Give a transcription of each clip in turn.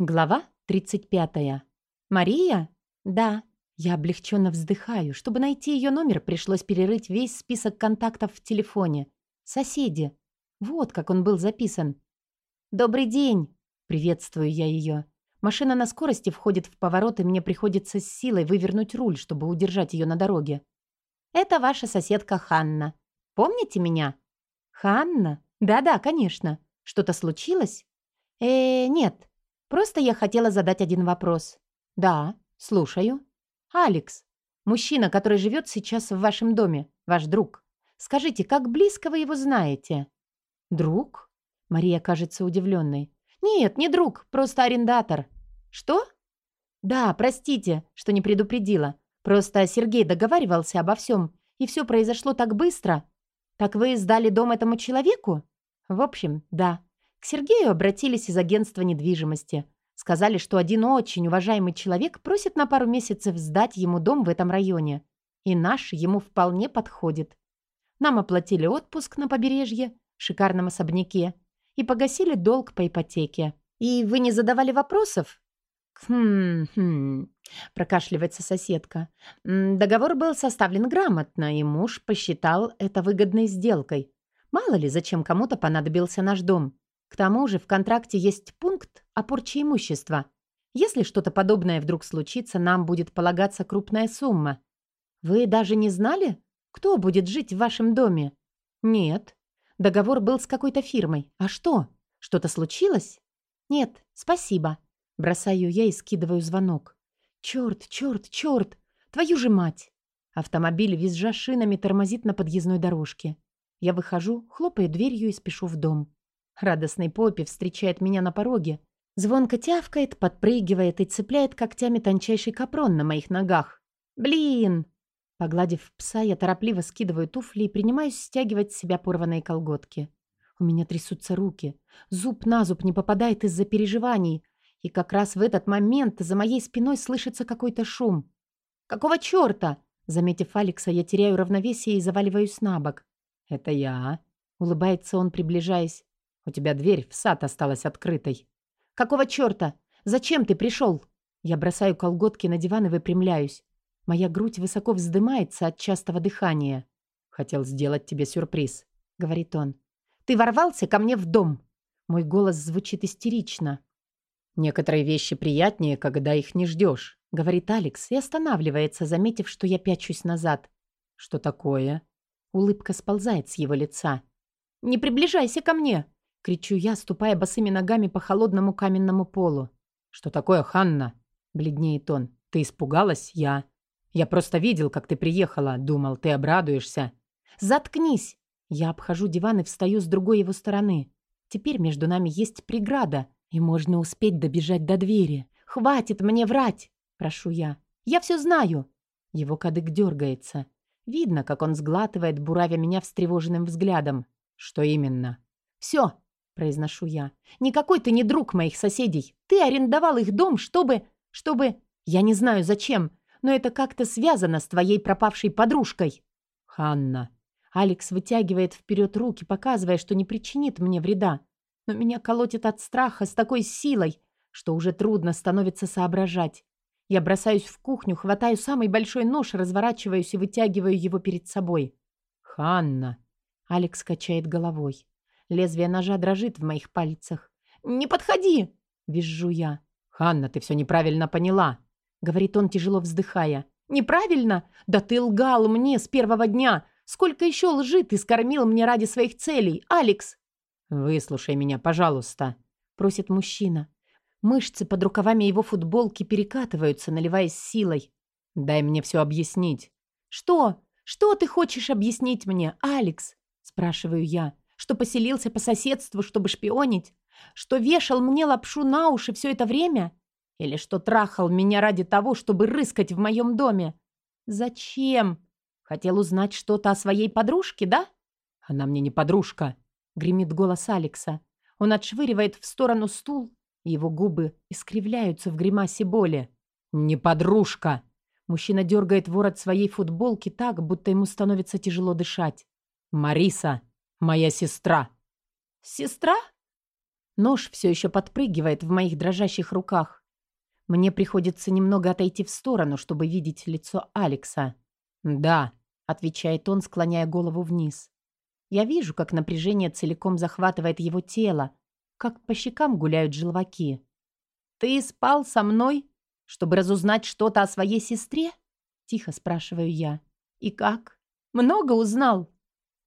Глава 35. «Мария?» «Да». Я облегченно вздыхаю. Чтобы найти ее номер, пришлось перерыть весь список контактов в телефоне. Соседи. Вот как он был записан. «Добрый день!» Приветствую я ее. Машина на скорости входит в поворот, и мне приходится с силой вывернуть руль, чтобы удержать ее на дороге. «Это ваша соседка Ханна. Помните меня?» «Ханна? Да-да, конечно. Что-то случилось?» «Э, нет. Просто я хотела задать один вопрос. Да, слушаю. Алекс, мужчина, который живет сейчас в вашем доме, ваш друг. Скажите, как близко вы его знаете? Друг? Мария кажется удивленной. Нет, не друг, просто арендатор. Что? Да, простите, что не предупредила. Просто Сергей договаривался обо всем, и все произошло так быстро. Так вы сдали дом этому человеку? В общем, да. К Сергею обратились из агентства недвижимости. Сказали, что один очень уважаемый человек просит на пару месяцев сдать ему дом в этом районе. И наш ему вполне подходит. Нам оплатили отпуск на побережье, в шикарном особняке, и погасили долг по ипотеке. И вы не задавали вопросов? «Хм, хм», — прокашливается соседка. «Договор был составлен грамотно, и муж посчитал это выгодной сделкой. Мало ли, зачем кому-то понадобился наш дом. К тому же в контракте есть пункт о порче имущества. Если что-то подобное вдруг случится, нам будет полагаться крупная сумма. Вы даже не знали, кто будет жить в вашем доме? Нет. Договор был с какой-то фирмой. А что? Что-то случилось? Нет, спасибо. Бросаю я и скидываю звонок. Черт, черт, черт! Твою же мать! Автомобиль, визжа шинами, тормозит на подъездной дорожке. Я выхожу, хлопаю дверью и спешу в дом. Радостный Поппи встречает меня на пороге. Звонко тявкает, подпрыгивает и цепляет когтями тончайший капрон на моих ногах. «Блин!» Погладив пса, я торопливо скидываю туфли и принимаюсь стягивать с себя порванные колготки. У меня трясутся руки. Зуб на зуб не попадает из-за переживаний. И как раз в этот момент за моей спиной слышится какой-то шум. «Какого чёрта?» Заметив Алекса, я теряю равновесие и заваливаюсь на бок. «Это я», — улыбается он, приближаясь. У тебя дверь в сад осталась открытой. Какого чёрта? Зачем ты пришел? Я бросаю колготки на диван и выпрямляюсь. Моя грудь высоко вздымается от частого дыхания. Хотел сделать тебе сюрприз, говорит он. Ты ворвался ко мне в дом. Мой голос звучит истерично. Некоторые вещи приятнее, когда их не ждешь, говорит Алекс и останавливается, заметив, что я пячусь назад. Что такое? Улыбка сползает с его лица. Не приближайся ко мне, — кричу я, ступая босыми ногами по холодному каменному полу. «Что такое, Ханна?» — бледнеет он. «Ты испугалась? Я...» «Я просто видел, как ты приехала. Думал, ты обрадуешься». «Заткнись!» Я обхожу диван и встаю с другой его стороны. Теперь между нами есть преграда, и можно успеть добежать до двери. «Хватит мне врать!» — прошу я. «Я все знаю!» Его кадык дергается. Видно, как он сглатывает, буравя меня встревоженным взглядом. «Что именно?» «Все, произношу я. «Никакой ты не друг моих соседей. Ты арендовал их дом, чтобы... чтобы... Я не знаю зачем, но это как-то связано с твоей пропавшей подружкой». «Ханна». Алекс вытягивает вперед руки, показывая, что не причинит мне вреда. Но меня колотит от страха с такой силой, что уже трудно становится соображать. Я бросаюсь в кухню, хватаю самый большой нож, разворачиваюсь и вытягиваю его перед собой. «Ханна!» Алекс качает головой. Лезвие ножа дрожит в моих пальцах. «Не подходи!» — визжу я. «Ханна, ты все неправильно поняла!» — говорит он, тяжело вздыхая. «Неправильно? Да ты лгал мне с первого дня! Сколько еще лжи ты скормил мне ради своих целей, Алекс?» «Выслушай меня, пожалуйста», — просит мужчина. Мышцы под рукавами его футболки перекатываются, наливаясь силой. «Дай мне все объяснить». «Что? Что ты хочешь объяснить мне, Алекс?» — спрашиваю я что поселился по соседству, чтобы шпионить, что вешал мне лапшу на уши все это время, или что трахал меня ради того, чтобы рыскать в моем доме. Зачем? Хотел узнать что-то о своей подружке, да? Она мне не подружка, гремит голос Алекса. Он отшвыривает в сторону стул, его губы искривляются в гримасе боли. «Не подружка!» Мужчина дергает ворот своей футболки так, будто ему становится тяжело дышать. «Мариса!» Моя сестра». «Сестра?» Нож все еще подпрыгивает в моих дрожащих руках. Мне приходится немного отойти в сторону, чтобы видеть лицо Алекса. «Да», — отвечает он, склоняя голову вниз. Я вижу, как напряжение целиком захватывает его тело, как по щекам гуляют желваки. «Ты спал со мной, чтобы разузнать что-то о своей сестре?» Тихо спрашиваю я. «И как? Много узнал?»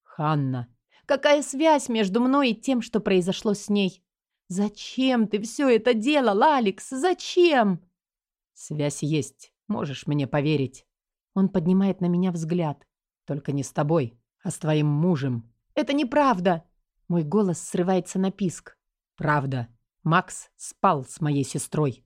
«Ханна, какая связь между мной и тем, что произошло с ней? Зачем ты все это делал, Алекс? Зачем?» «Связь есть, можешь мне поверить». Он поднимает на меня взгляд. «Только не с тобой, а с твоим мужем». «Это неправда!» Мой голос срывается на писк. «Правда. Макс спал с моей сестрой.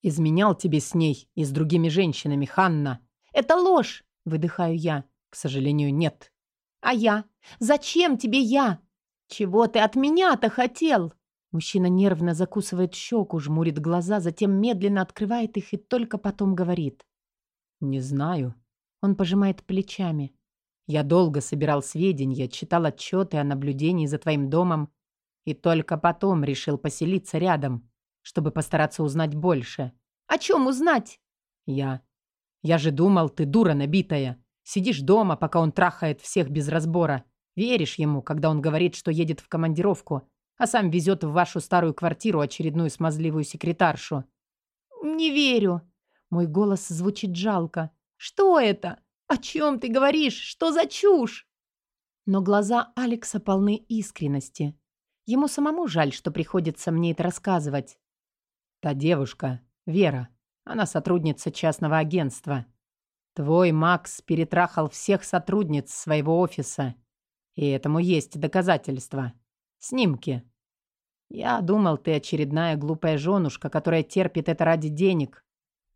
Изменял тебе с ней и с другими женщинами, Ханна. Это ложь, выдыхаю я. К сожалению, нет. А я? Зачем тебе я? Чего ты от меня-то хотел? Мужчина нервно закусывает щеку, жмурит глаза, затем медленно открывает их и только потом говорит. «Не знаю». Он пожимает плечами. «Я долго собирал сведения, читал отчеты о наблюдении за твоим домом и только потом решил поселиться рядом, чтобы постараться узнать больше. О чем узнать? Я. Я же думал, ты дура набитая. Сидишь дома, пока он трахает всех без разбора. Веришь ему, когда он говорит, что едет в командировку, а сам везет в вашу старую квартиру очередную смазливую секретаршу. Не верю. Мой голос звучит жалко. Что это? О чем ты говоришь? Что за чушь? Но глаза Алекса полны искренности. Ему самому жаль, что приходится мне это рассказывать. Та девушка, Вера, она сотрудница частного агентства. Твой Макс перетрахал всех сотрудниц своего офиса. И этому есть доказательства. Снимки. Я думал, ты очередная глупая женушка, которая терпит это ради денег.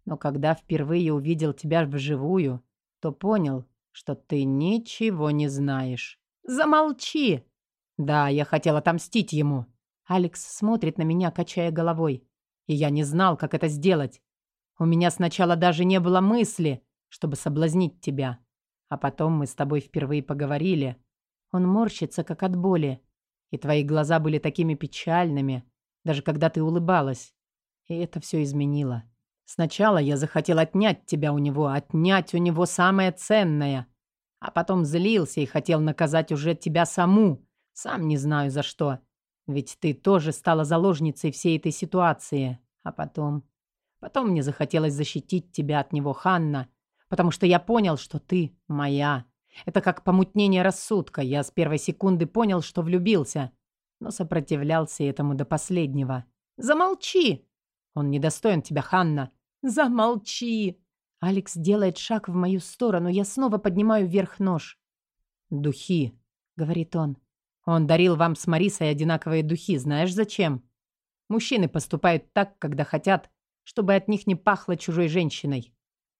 Но когда впервые увидел тебя вживую, то понял, что ты ничего не знаешь. Замолчи! Да, я хотел отомстить ему. Алекс смотрит на меня, качая головой. И я не знал, как это сделать. У меня сначала даже не было мысли, чтобы соблазнить тебя. А потом мы с тобой впервые поговорили. Он морщится, как от боли. И твои глаза были такими печальными, даже когда ты улыбалась. И это все изменило. Сначала я захотел отнять тебя у него, отнять у него самое ценное. А потом злился и хотел наказать уже тебя саму, сам не знаю за что. Ведь ты тоже стала заложницей всей этой ситуации. А потом... Потом мне захотелось защитить тебя от него, Ханна, потому что я понял, что ты моя. Это как помутнение рассудка. Я с первой секунды понял, что влюбился, но сопротивлялся этому до последнего. Замолчи! Он недостоин тебя, Ханна. Замолчи! Алекс делает шаг в мою сторону. Я снова поднимаю вверх нож. «Духи», — говорит он. Он дарил вам с Марисой одинаковые духи. Знаешь зачем? Мужчины поступают так, когда хотят, чтобы от них не пахло чужой женщиной.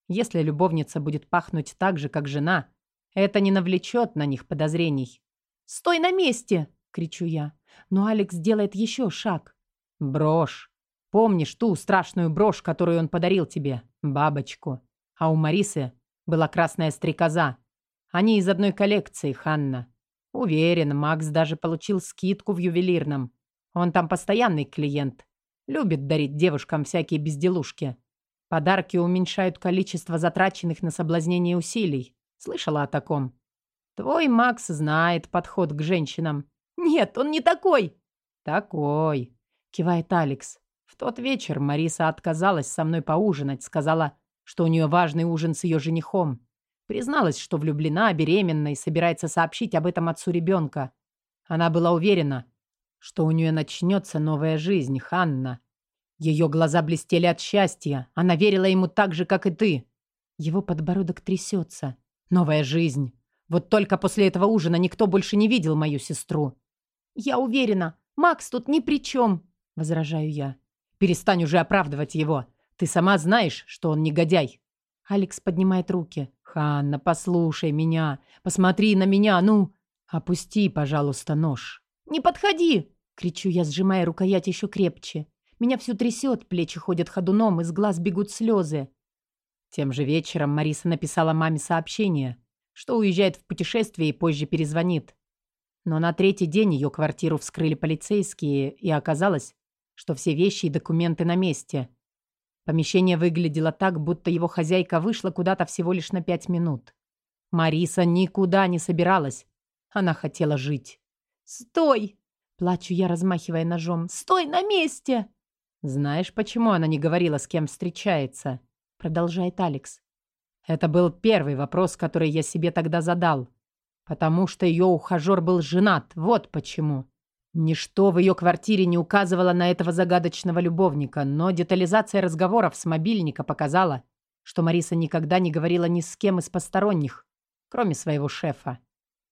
Если любовница будет пахнуть так же, как жена, это не навлечет на них подозрений. «Стой на месте!» — кричу я. Но Алекс делает еще шаг. «Брошь. Помнишь ту страшную брошь, которую он подарил тебе? Бабочку. А у Марисы была красная стрекоза. Они из одной коллекции, Ханна. Уверен, Макс даже получил скидку в ювелирном. Он там постоянный клиент. Любит дарить девушкам всякие безделушки. Подарки уменьшают количество затраченных на соблазнение усилий. Слышала о таком? Твой Макс знает подход к женщинам. Нет, он не такой. Такой, кивает Алекс. В тот вечер Мариса отказалась со мной поужинать, сказала, что у нее важный ужин с ее женихом. Призналась, что влюблена, беременна и собирается сообщить об этом отцу ребенка. Она была уверена, что у нее начнется новая жизнь, Ханна. Ее глаза блестели от счастья. Она верила ему так же, как и ты. Его подбородок трясется. Новая жизнь. Вот только после этого ужина никто больше не видел мою сестру. «Я уверена, Макс тут ни при чем», — возражаю я. «Перестань уже оправдывать его. Ты сама знаешь, что он негодяй». Алекс поднимает руки. «Ханна, послушай меня. Посмотри на меня, ну. Опусти, пожалуйста, нож». «Не подходи!» — кричу я, сжимая рукоять еще крепче. Меня всю трясет, плечи ходят ходуном, из глаз бегут слезы. Тем же вечером Мариса написала маме сообщение, что уезжает в путешествие и позже перезвонит. Но на третий день ее квартиру вскрыли полицейские, и оказалось, что все вещи и документы на месте. Помещение выглядело так, будто его хозяйка вышла куда-то всего лишь на пять минут. Мариса никуда не собиралась. Она хотела жить. «Стой!» – плачу я, размахивая ножом. «Стой на месте!» «Знаешь, почему она не говорила, с кем встречается?» – продолжает Алекс. «Это был первый вопрос, который я себе тогда задал. Потому что ее ухажер был женат. Вот почему. Ничто в ее квартире не указывало на этого загадочного любовника, но детализация разговоров с мобильника показала, что Мариса никогда не говорила ни с кем из посторонних, кроме своего шефа.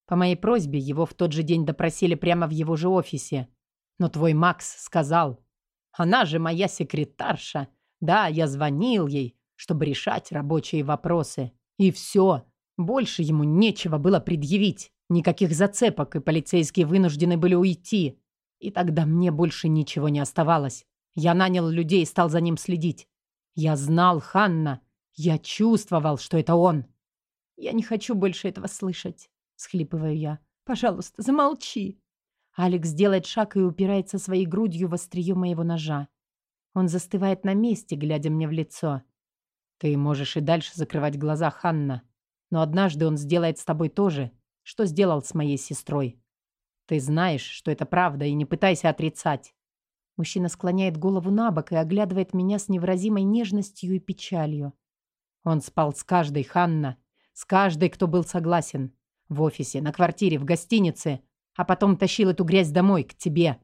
По моей просьбе его в тот же день допросили прямо в его же офисе. Но твой Макс сказал, «Она же моя секретарша. Да, я звонил ей, чтобы решать рабочие вопросы. И все. Больше ему нечего было предъявить. Никаких зацепок, и полицейские вынуждены были уйти. И тогда мне больше ничего не оставалось. Я нанял людей и стал за ним следить. Я знал Ханна. Я чувствовал, что это он. «Я не хочу больше этого слышать», — схлипываю я. «Пожалуйста, замолчи». Алекс делает шаг и упирается своей грудью в острие моего ножа. Он застывает на месте, глядя мне в лицо. «Ты можешь и дальше закрывать глаза, Ханна. Но однажды он сделает с тобой то же, что сделал с моей сестрой. Ты знаешь, что это правда, и не пытайся отрицать. Мужчина склоняет голову на бок и оглядывает меня с невыразимой нежностью и печалью. Он спал с каждой, Ханна, с каждой, кто был согласен. В офисе, на квартире, в гостинице, а потом тащил эту грязь домой, к тебе.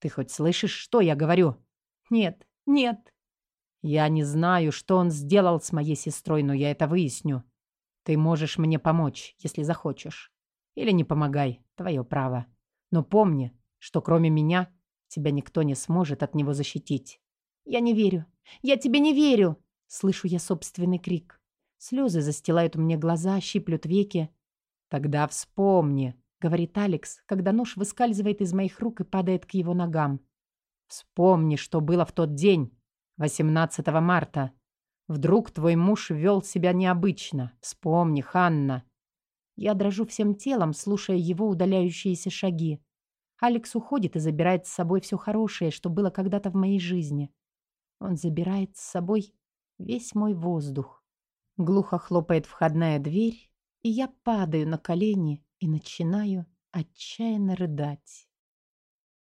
Ты хоть слышишь, что я говорю? Нет, нет. Я не знаю, что он сделал с моей сестрой, но я это выясню. Ты можешь мне помочь, если захочешь. Или не помогай, твое право. Но помни, что кроме меня тебя никто не сможет от него защитить. Я не верю. Я тебе не верю. Слышу я собственный крик. Слезы застилают мне глаза, щиплют веки. Тогда вспомни, говорит Алекс, когда нож выскальзывает из моих рук и падает к его ногам. Вспомни, что было в тот день, 18 марта. Вдруг твой муж вел себя необычно. Вспомни, Ханна. Я дрожу всем телом, слушая его удаляющиеся шаги. Алекс уходит и забирает с собой все хорошее, что было когда-то в моей жизни. Он забирает с собой весь мой воздух. Глухо хлопает входная дверь, и я падаю на колени и начинаю отчаянно рыдать.